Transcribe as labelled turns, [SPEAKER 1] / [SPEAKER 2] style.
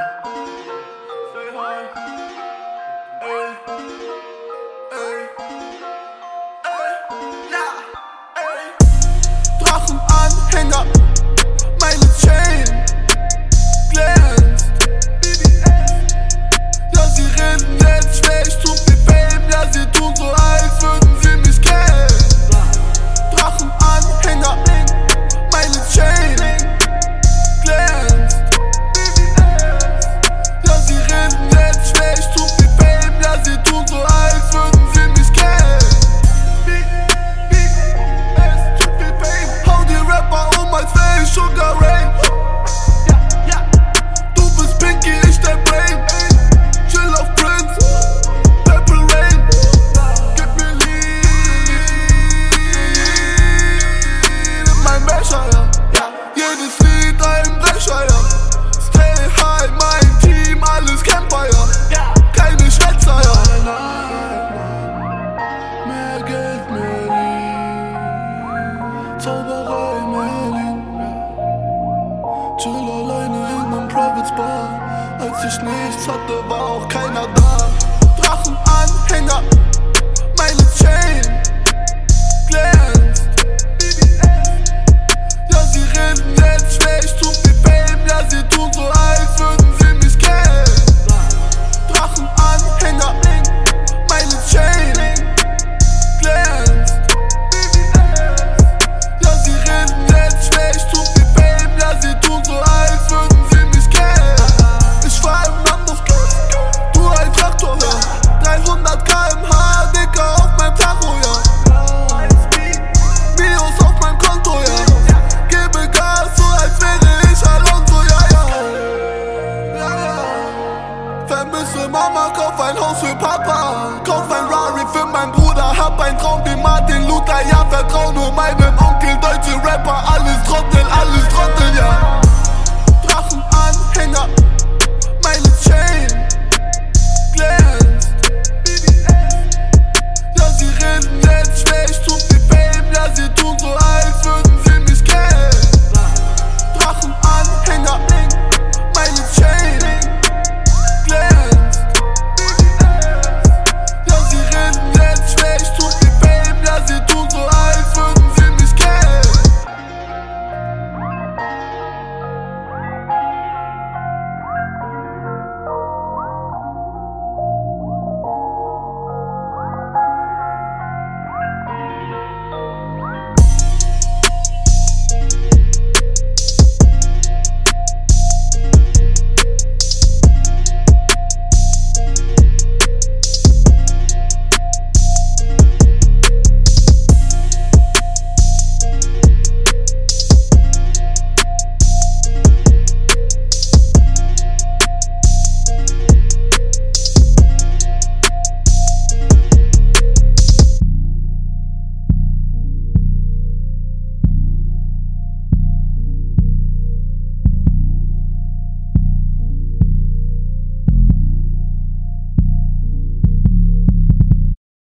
[SPEAKER 1] high. Stay high. Hey. Hey. Hey. Nah. Hey. Drachen anhänger. Meine Chain. ich nichts hatte, war auch keiner da. Mama, kauf ein Haus für Papa. Kauf ein Rari für meinen Bruder. Hab ein Traum wie Martin Luther. Ja, vertrau nur meinem Onkel, deutsche Rapper.